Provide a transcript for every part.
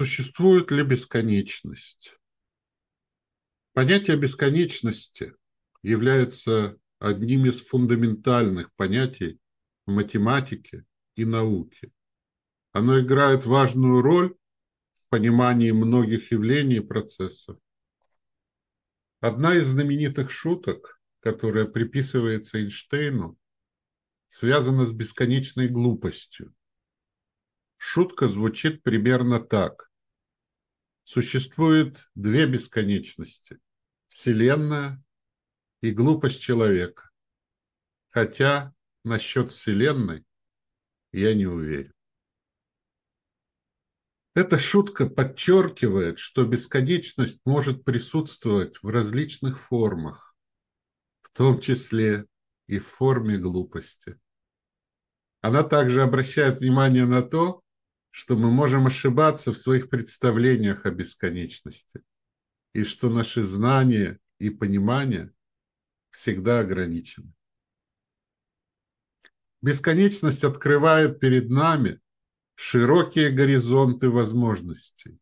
Существует ли бесконечность? Понятие бесконечности является одним из фундаментальных понятий в математике и науке. Оно играет важную роль в понимании многих явлений и процессов. Одна из знаменитых шуток, которая приписывается Эйнштейну, связана с бесконечной глупостью. Шутка звучит примерно так. Существует две бесконечности – Вселенная и глупость человека. Хотя насчет Вселенной я не уверен. Эта шутка подчеркивает, что бесконечность может присутствовать в различных формах, в том числе и в форме глупости. Она также обращает внимание на то, что мы можем ошибаться в своих представлениях о бесконечности, и что наши знания и понимание всегда ограничены. Бесконечность открывает перед нами широкие горизонты возможностей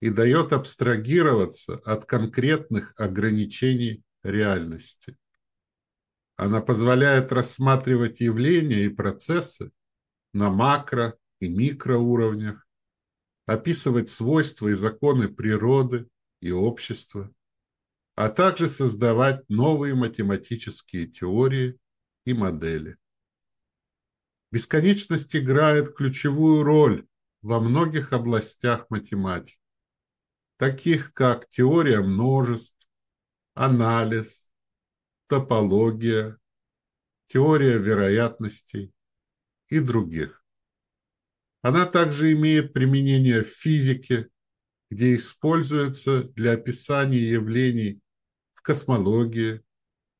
и дает абстрагироваться от конкретных ограничений реальности. Она позволяет рассматривать явления и процессы на макро и микроуровнях, описывать свойства и законы природы и общества, а также создавать новые математические теории и модели. Бесконечность играет ключевую роль во многих областях математики, таких как теория множеств, анализ, топология, теория вероятностей и других. Она также имеет применение в физике, где используется для описания явлений в космологии,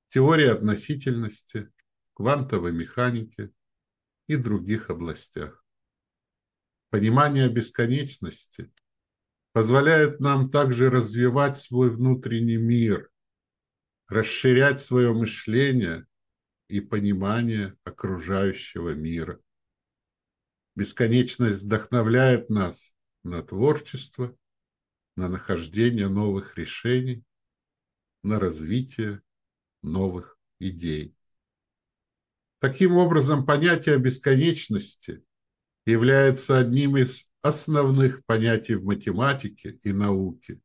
теории относительности, квантовой механике и других областях. Понимание бесконечности позволяет нам также развивать свой внутренний мир, расширять свое мышление и понимание окружающего мира. Бесконечность вдохновляет нас на творчество, на нахождение новых решений, на развитие новых идей. Таким образом, понятие бесконечности является одним из основных понятий в математике и науке,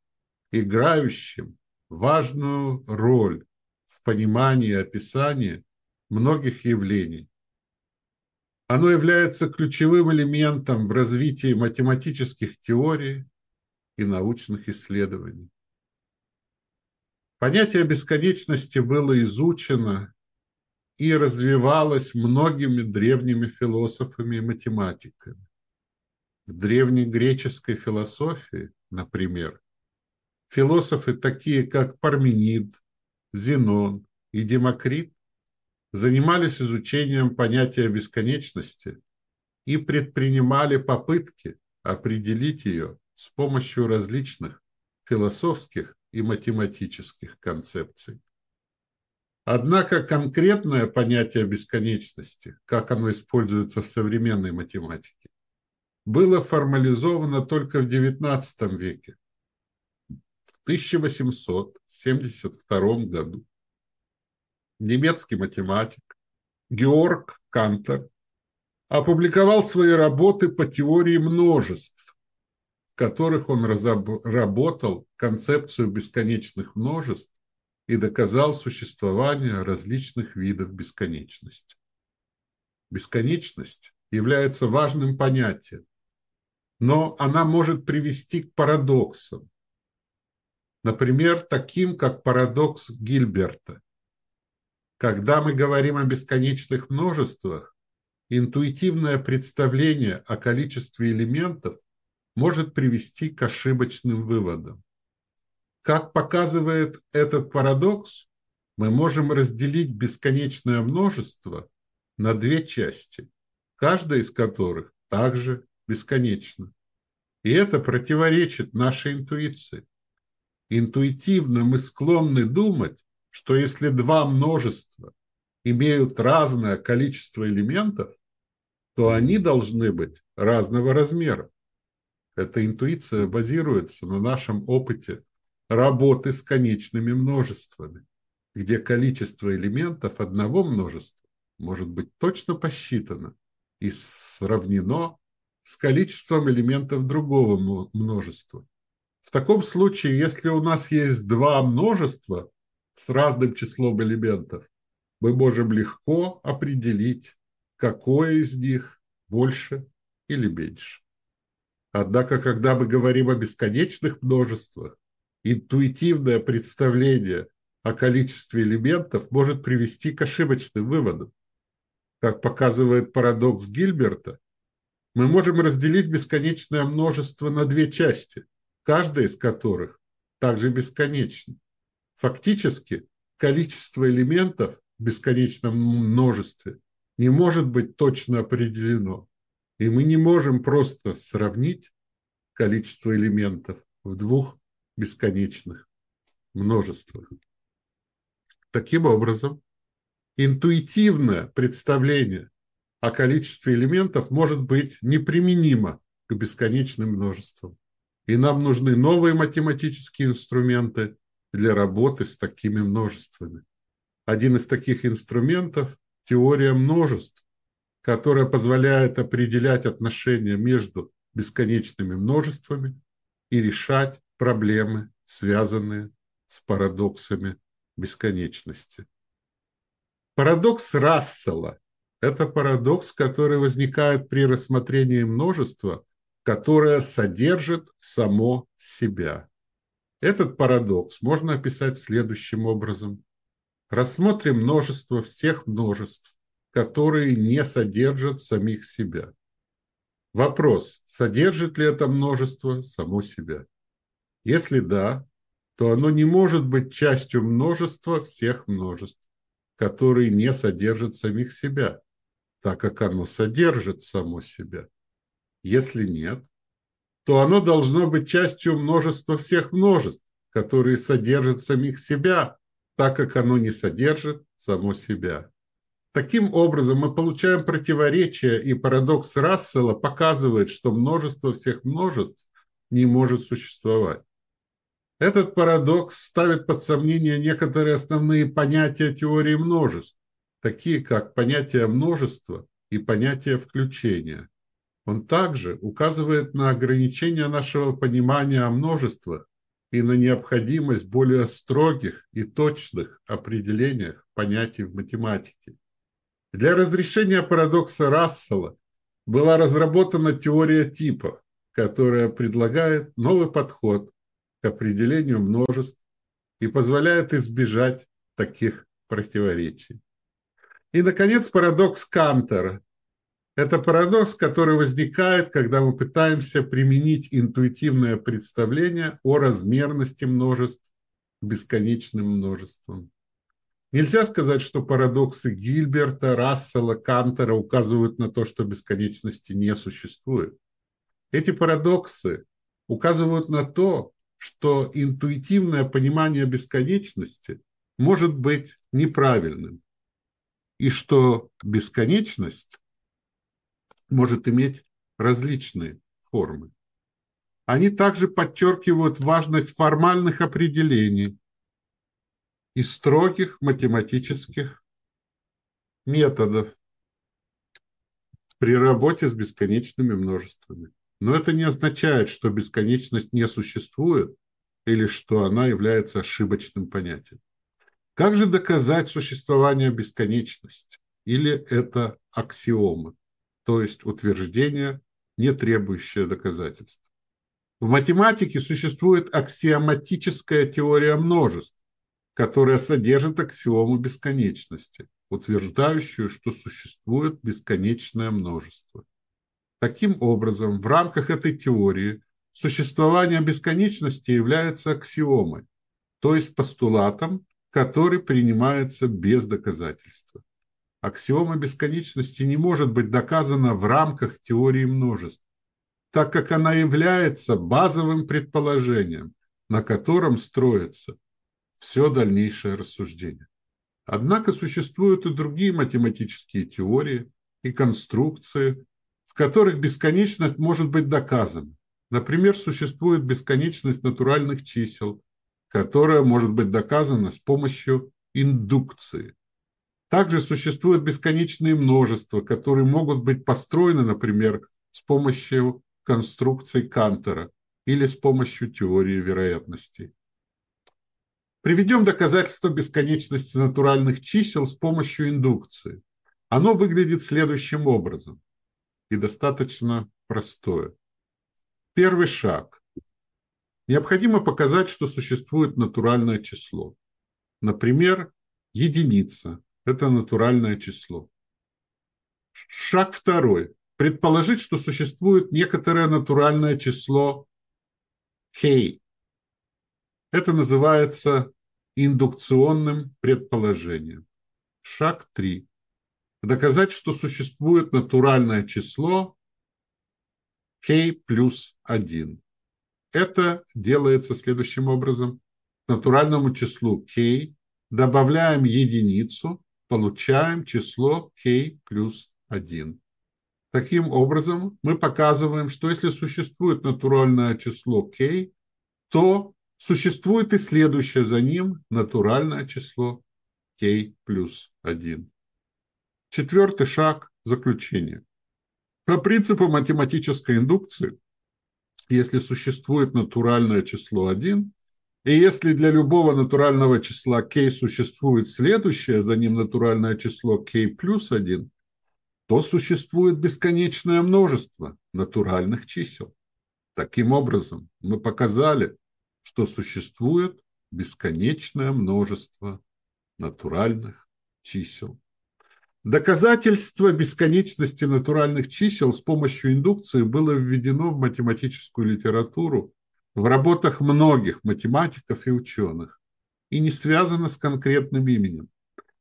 играющим важную роль в понимании и описании многих явлений, оно является ключевым элементом в развитии математических теорий и научных исследований. Понятие бесконечности было изучено и развивалось многими древними философами и математиками. В древней греческой философии, например, философы такие, как Парменид, Зенон и Демокрит занимались изучением понятия бесконечности и предпринимали попытки определить ее с помощью различных философских и математических концепций. Однако конкретное понятие бесконечности, как оно используется в современной математике, было формализовано только в XIX веке, в 1872 году немецкий математик Георг Кантер опубликовал свои работы по теории множеств, в которых он разработал концепцию бесконечных множеств и доказал существование различных видов бесконечности. Бесконечность является важным понятием, но она может привести к парадоксам. Например, таким, как парадокс Гильберта. Когда мы говорим о бесконечных множествах, интуитивное представление о количестве элементов может привести к ошибочным выводам. Как показывает этот парадокс, мы можем разделить бесконечное множество на две части, каждая из которых также бесконечна. И это противоречит нашей интуиции. Интуитивно мы склонны думать, что если два множества имеют разное количество элементов, то они должны быть разного размера. Эта интуиция базируется на нашем опыте работы с конечными множествами, где количество элементов одного множества может быть точно посчитано и сравнено с количеством элементов другого множества. В таком случае, если у нас есть два множества с разным числом элементов, мы можем легко определить, какое из них больше или меньше. Однако, когда мы говорим о бесконечных множествах, интуитивное представление о количестве элементов может привести к ошибочным выводам. Как показывает парадокс Гильберта, мы можем разделить бесконечное множество на две части, каждая из которых также бесконечна. Фактически, количество элементов в бесконечном множестве не может быть точно определено. И мы не можем просто сравнить количество элементов в двух бесконечных множествах. Таким образом, интуитивное представление о количестве элементов может быть неприменимо к бесконечным множествам. И нам нужны новые математические инструменты для работы с такими множествами. Один из таких инструментов – теория множеств, которая позволяет определять отношения между бесконечными множествами и решать проблемы, связанные с парадоксами бесконечности. Парадокс Рассела – это парадокс, который возникает при рассмотрении множества, которое содержит само себя. Этот парадокс можно описать следующим образом. Рассмотрим множество всех множеств, которые не содержат самих себя. Вопрос, содержит ли это множество само себя? Если да, то оно не может быть частью множества всех множеств которые не содержат самих себя, так как оно содержит само себя. Если нет, то оно должно быть частью множества всех множеств, которые содержат самих себя, так как оно не содержит само себя. Таким образом, мы получаем противоречие, и парадокс Рассела показывает, что множество всех множеств не может существовать. Этот парадокс ставит под сомнение некоторые основные понятия теории множеств, такие как понятие множества и понятие включения. Он также указывает на ограничение нашего понимания о множествах и на необходимость более строгих и точных определениях понятий в математике. Для разрешения парадокса Рассела была разработана теория типов, которая предлагает новый подход к определению множеств и позволяет избежать таких противоречий. И, наконец, парадокс Кантера. Это парадокс, который возникает, когда мы пытаемся применить интуитивное представление о размерности множеств бесконечным множествам. Нельзя сказать, что парадоксы Гильберта, Рассела, Кантера указывают на то, что бесконечности не существует. Эти парадоксы указывают на то, что интуитивное понимание бесконечности может быть неправильным, и что бесконечность может иметь различные формы. Они также подчеркивают важность формальных определений и строгих математических методов при работе с бесконечными множествами. Но это не означает, что бесконечность не существует или что она является ошибочным понятием. Как же доказать существование бесконечности? Или это аксиомы, то есть утверждение, не требующее доказательств? В математике существует аксиоматическая теория множеств, которая содержит аксиому бесконечности, утверждающую, что существует бесконечное множество. Таким образом, в рамках этой теории существование бесконечности является аксиомой, то есть постулатом, который принимается без доказательства. Аксиома бесконечности не может быть доказана в рамках теории множеств, так как она является базовым предположением, на котором строится все дальнейшее рассуждение. Однако существуют и другие математические теории и конструкции, которых бесконечность может быть доказана. Например, существует бесконечность натуральных чисел, которая может быть доказана с помощью индукции. Также существуют бесконечные множества, которые могут быть построены, например, с помощью конструкций Кантера или с помощью теории вероятностей. Приведем доказательство бесконечности натуральных чисел с помощью индукции. Оно выглядит следующим образом и достаточно простое. Первый шаг. Необходимо показать, что существует натуральное число. Например, единица – это натуральное число. Шаг второй. Предположить, что существует некоторое натуральное число k. Это называется индукционным предположением. Шаг 3. Доказать, что существует натуральное число k плюс 1. Это делается следующим образом. К натуральному числу k добавляем единицу, получаем число k плюс 1. Таким образом, мы показываем, что если существует натуральное число k, то Существует и следующее за ним натуральное число k плюс 1. Четвертый шаг – заключение. По принципу математической индукции, если существует натуральное число 1, и если для любого натурального числа k существует следующее за ним натуральное число k плюс 1, то существует бесконечное множество натуральных чисел. Таким образом, мы показали, что существует бесконечное множество натуральных чисел. Доказательство бесконечности натуральных чисел с помощью индукции было введено в математическую литературу в работах многих математиков и ученых и не связано с конкретным именем.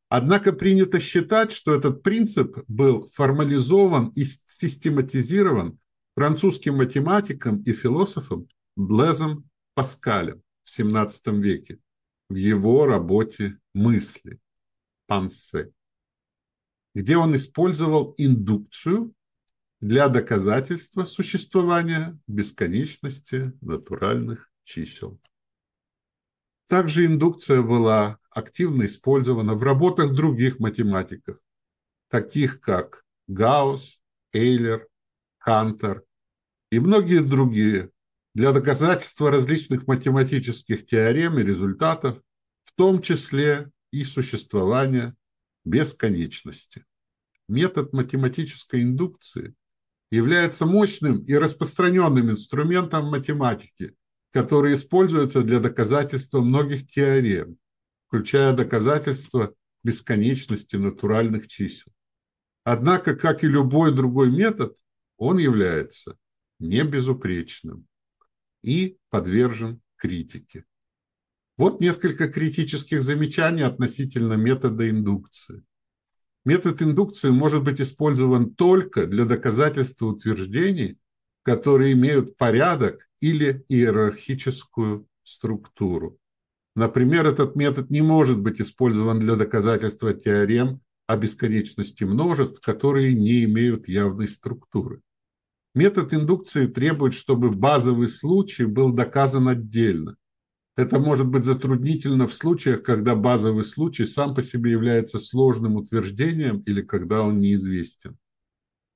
Однако принято считать, что этот принцип был формализован и систематизирован французским математиком и философом Блезом Паскалем в XVII веке в его работе «Мысли» Пансе, где он использовал индукцию для доказательства существования бесконечности натуральных чисел. Также индукция была активно использована в работах других математиков, таких как Гаусс, Эйлер, Хантер и многие другие, для доказательства различных математических теорем и результатов, в том числе и существования бесконечности. Метод математической индукции является мощным и распространенным инструментом математики, который используется для доказательства многих теорем, включая доказательства бесконечности натуральных чисел. Однако, как и любой другой метод, он является не безупречным и подвержен критике. Вот несколько критических замечаний относительно метода индукции. Метод индукции может быть использован только для доказательства утверждений, которые имеют порядок или иерархическую структуру. Например, этот метод не может быть использован для доказательства теорем о бесконечности множеств, которые не имеют явной структуры. Метод индукции требует, чтобы базовый случай был доказан отдельно. Это может быть затруднительно в случаях, когда базовый случай сам по себе является сложным утверждением или когда он неизвестен.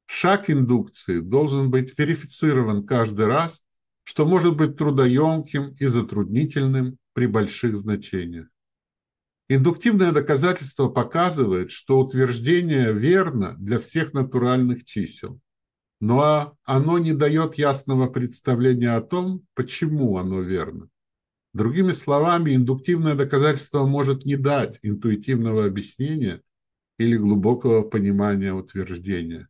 Шаг индукции должен быть верифицирован каждый раз, что может быть трудоемким и затруднительным при больших значениях. Индуктивное доказательство показывает, что утверждение верно для всех натуральных чисел но оно не дает ясного представления о том, почему оно верно. Другими словами, индуктивное доказательство может не дать интуитивного объяснения или глубокого понимания утверждения.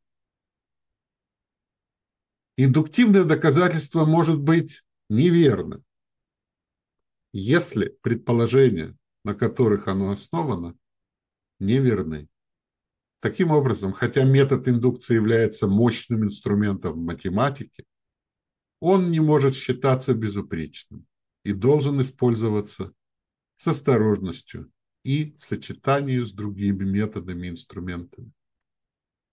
Индуктивное доказательство может быть неверным, если предположения, на которых оно основано, неверны. Таким образом, хотя метод индукции является мощным инструментом в математике, он не может считаться безупречным и должен использоваться с осторожностью и в сочетании с другими методами и инструментами.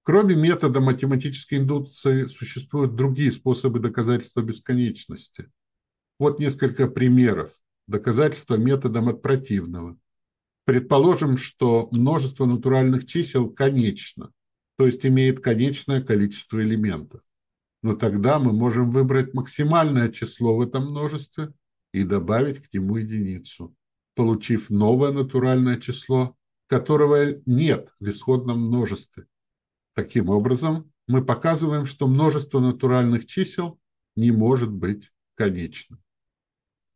Кроме метода математической индукции существуют другие способы доказательства бесконечности. Вот несколько примеров доказательства методом от противного. Предположим, что множество натуральных чисел конечно, то есть имеет конечное количество элементов. Но тогда мы можем выбрать максимальное число в этом множестве и добавить к нему единицу, получив новое натуральное число, которого нет в исходном множестве. Таким образом, мы показываем, что множество натуральных чисел не может быть конечным.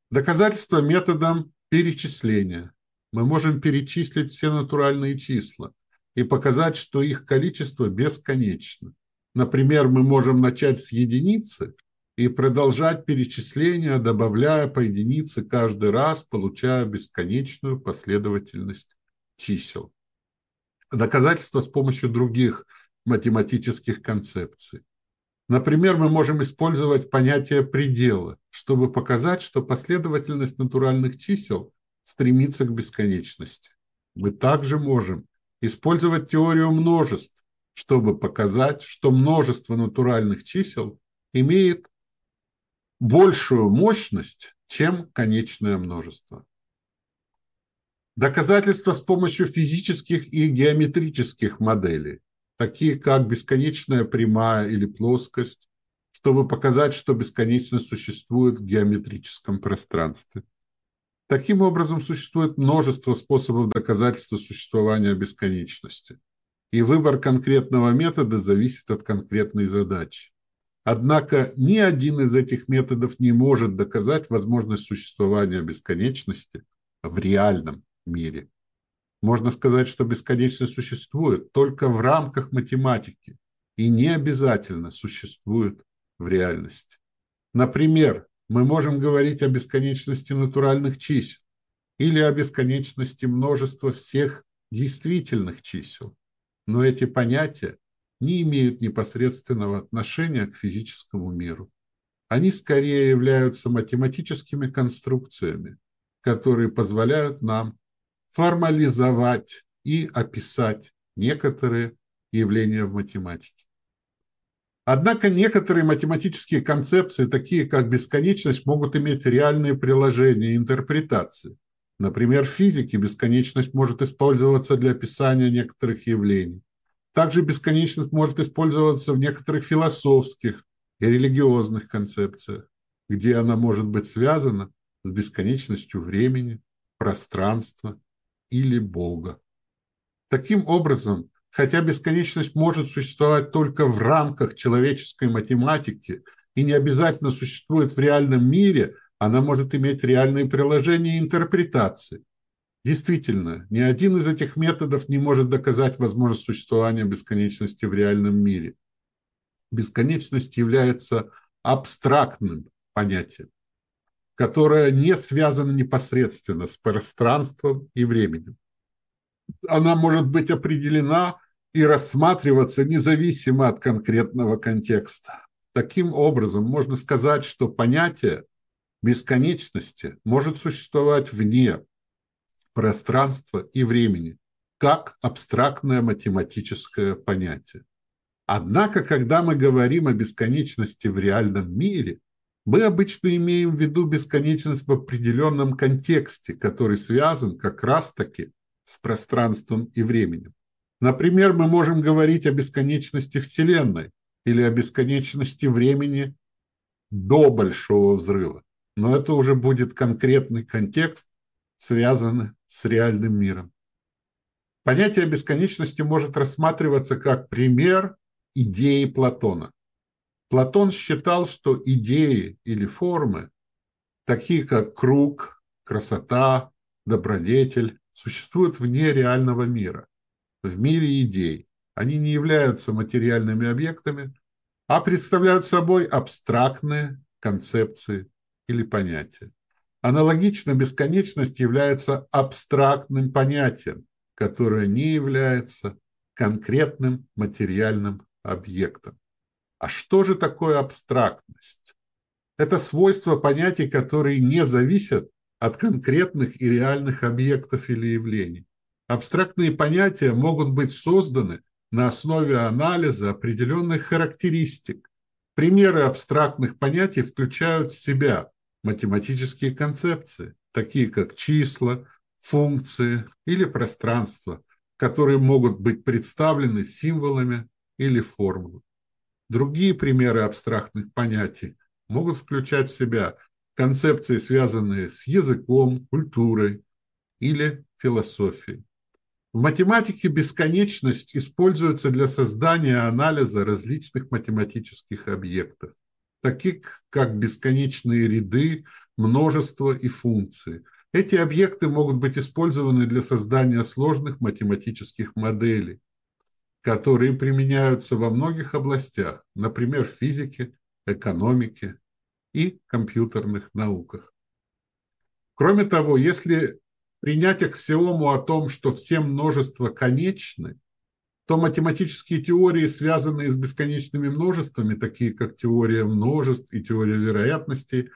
Доказательство методом перечисления. Мы можем перечислить все натуральные числа и показать, что их количество бесконечно. Например, мы можем начать с единицы и продолжать перечисление, добавляя по единице каждый раз, получая бесконечную последовательность чисел. Доказательства с помощью других математических концепций. Например, мы можем использовать понятие предела, чтобы показать, что последовательность натуральных чисел стремится к бесконечности. Мы также можем использовать теорию множеств, чтобы показать, что множество натуральных чисел имеет большую мощность, чем конечное множество. Доказательства с помощью физических и геометрических моделей, такие как бесконечная прямая или плоскость, чтобы показать, что бесконечность существует в геометрическом пространстве. Таким образом, существует множество способов доказательства существования бесконечности, и выбор конкретного метода зависит от конкретной задачи. Однако ни один из этих методов не может доказать возможность существования бесконечности в реальном мире. Можно сказать, что бесконечность существует только в рамках математики и не обязательно существует в реальности. Например, мы можем говорить о бесконечности натуральных чисел или о бесконечности множества всех действительных чисел. Но эти понятия не имеют непосредственного отношения к физическому миру. Они скорее являются математическими конструкциями, которые позволяют нам формализовать и описать некоторые явления в математике. Однако некоторые математические концепции, такие как бесконечность, могут иметь реальные приложения и интерпретации. Например, в физике бесконечность может использоваться для описания некоторых явлений. Также бесконечность может использоваться в некоторых философских и религиозных концепциях, где она может быть связана с бесконечностью времени, пространства или Бога. Таким образом, Хотя бесконечность может существовать только в рамках человеческой математики и не обязательно существует в реальном мире, она может иметь реальные приложения и интерпретации. Действительно, ни один из этих методов не может доказать возможность существования бесконечности в реальном мире. Бесконечность является абстрактным понятием, которое не связано непосредственно с пространством и временем она может быть определена и рассматриваться независимо от конкретного контекста. Таким образом, можно сказать, что понятие бесконечности может существовать вне пространства и времени, как абстрактное математическое понятие. Однако, когда мы говорим о бесконечности в реальном мире, мы обычно имеем в виду бесконечность в определенном контексте, который связан как раз-таки с пространством и временем. Например, мы можем говорить о бесконечности Вселенной или о бесконечности времени до Большого Взрыва. Но это уже будет конкретный контекст, связанный с реальным миром. Понятие бесконечности может рассматриваться как пример идеи Платона. Платон считал, что идеи или формы, такие как круг, красота, добродетель, существуют вне реального мира, в мире идей. Они не являются материальными объектами, а представляют собой абстрактные концепции или понятия. Аналогично бесконечность является абстрактным понятием, которое не является конкретным материальным объектом. А что же такое абстрактность? Это свойство понятий, которые не зависят от конкретных и реальных объектов или явлений. Абстрактные понятия могут быть созданы на основе анализа определенных характеристик. Примеры абстрактных понятий включают в себя математические концепции, такие как числа, функции или пространство, которые могут быть представлены символами или формулами. Другие примеры абстрактных понятий могут включать в себя концепции, связанные с языком, культурой или философией. В математике бесконечность используется для создания анализа различных математических объектов, таких как бесконечные ряды, множество и функции. Эти объекты могут быть использованы для создания сложных математических моделей, которые применяются во многих областях, например, в физике, экономике и компьютерных науках. Кроме того, если принять аксиому о том, что все множества конечны, то математические теории, связанные с бесконечными множествами, такие как теория множеств и теория вероятностей,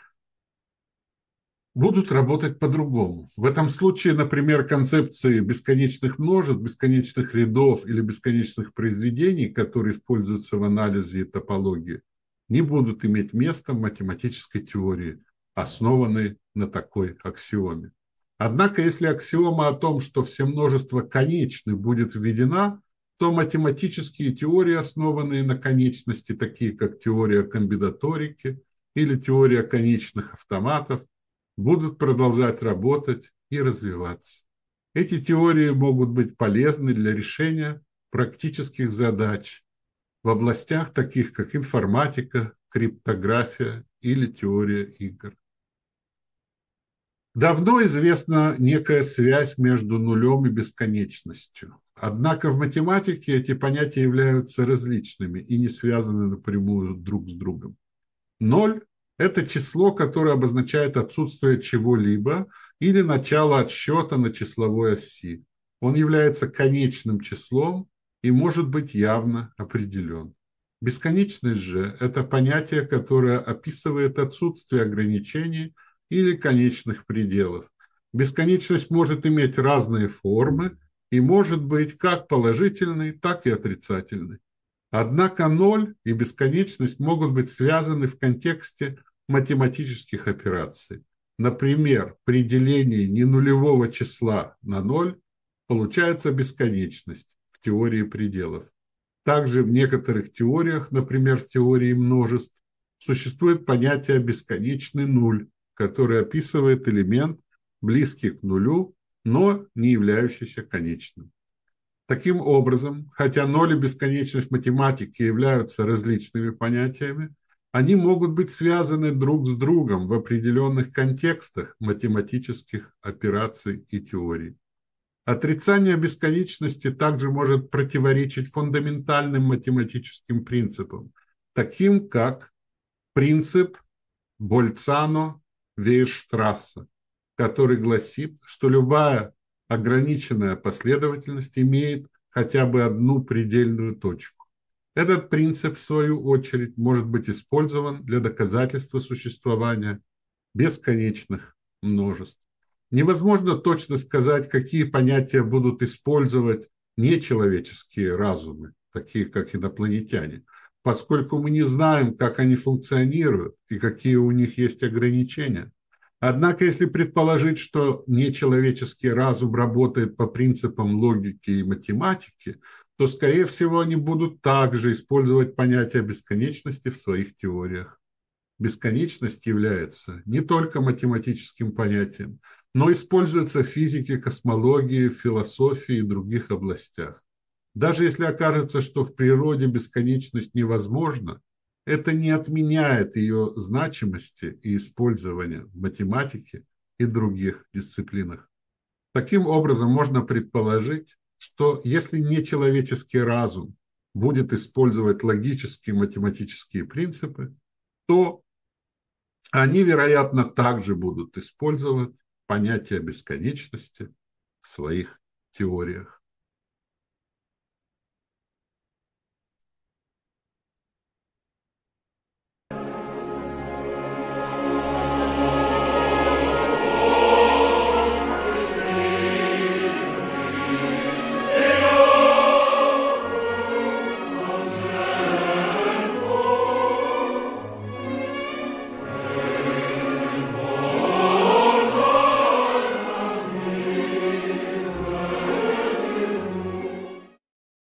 будут работать по-другому. В этом случае, например, концепции бесконечных множеств, бесконечных рядов или бесконечных произведений, которые используются в анализе и топологии, не будут иметь места в математической теории, основанной на такой аксиоме. Однако, если аксиома о том, что все множества конечны, будет введена, то математические теории, основанные на конечности, такие как теория комбинаторики или теория конечных автоматов, будут продолжать работать и развиваться. Эти теории могут быть полезны для решения практических задач в областях таких как информатика, криптография или теория игр. Давно известна некая связь между нулем и бесконечностью. Однако в математике эти понятия являются различными и не связаны напрямую друг с другом. Ноль – это число, которое обозначает отсутствие чего-либо или начало отсчета на числовой оси. Он является конечным числом и может быть явно определен. Бесконечность же – это понятие, которое описывает отсутствие ограничений – или конечных пределов. Бесконечность может иметь разные формы и может быть как положительной, так и отрицательной. Однако ноль и бесконечность могут быть связаны в контексте математических операций. Например, при делении ненулевого числа на ноль получается бесконечность в теории пределов. Также в некоторых теориях, например, в теории множеств, существует понятие бесконечный нуль, который описывает элемент, близкий к нулю, но не являющийся конечным. Таким образом, хотя ноль и бесконечность математики являются различными понятиями, они могут быть связаны друг с другом в определенных контекстах математических операций и теорий. Отрицание бесконечности также может противоречить фундаментальным математическим принципам, таким как принцип Больцано Вейерштрассе, который гласит, что любая ограниченная последовательность имеет хотя бы одну предельную точку. Этот принцип, в свою очередь, может быть использован для доказательства существования бесконечных множеств. Невозможно точно сказать, какие понятия будут использовать нечеловеческие разумы, такие как инопланетяне – поскольку мы не знаем, как они функционируют и какие у них есть ограничения. Однако, если предположить, что нечеловеческий разум работает по принципам логики и математики, то, скорее всего, они будут также использовать понятие бесконечности в своих теориях. Бесконечность является не только математическим понятием, но используется в физике, космологии, философии и других областях. Даже если окажется, что в природе бесконечность невозможна, это не отменяет ее значимости и использования в математике и других дисциплинах. Таким образом, можно предположить, что если нечеловеческий разум будет использовать логические математические принципы, то они, вероятно, также будут использовать понятие бесконечности в своих теориях.